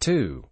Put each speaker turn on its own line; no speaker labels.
2